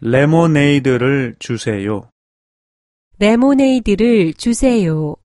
레모네이드를 주세요. 레모네이드를 주세요.